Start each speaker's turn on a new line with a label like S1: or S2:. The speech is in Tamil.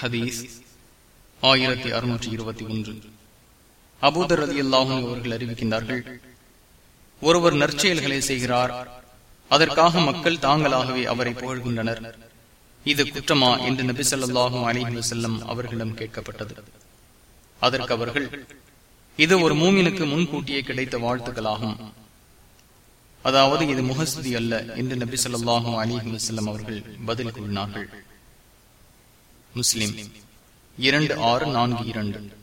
S1: ஹதீஸ் ஆயிரத்தி அறுநூற்றி இருபத்தி ஒன்று. அபூதர் ரதி அல்லாஹும் அவர்கள் அறிவிக்கின்றார்கள் ஒருவர் நற்செயல்களை செய்கிறார் அதற்காக மக்கள் தாங்களாகவே அவரை புகழ்கின்றனர். இது குற்றமா? என்று நபி சொல்லாஹும் அலிஹி வசல்லம் அவர்களிடம் கேட்கப்பட்டது. அதற்கு அவர்கள் இது ஒரு மூமினுக்கு முன்கூட்டியே கிடைத்த வாழ்த்துக்களாகும். அதாவது இது முகஸ்தி அல்ல என்று நபி சொல்லாஹும் அலிஹி வசல்லம் அவர்கள் பதில் கூறினார்கள். முஸ்லிம். இரண்டு ஆறு நான்கு இரண்டு.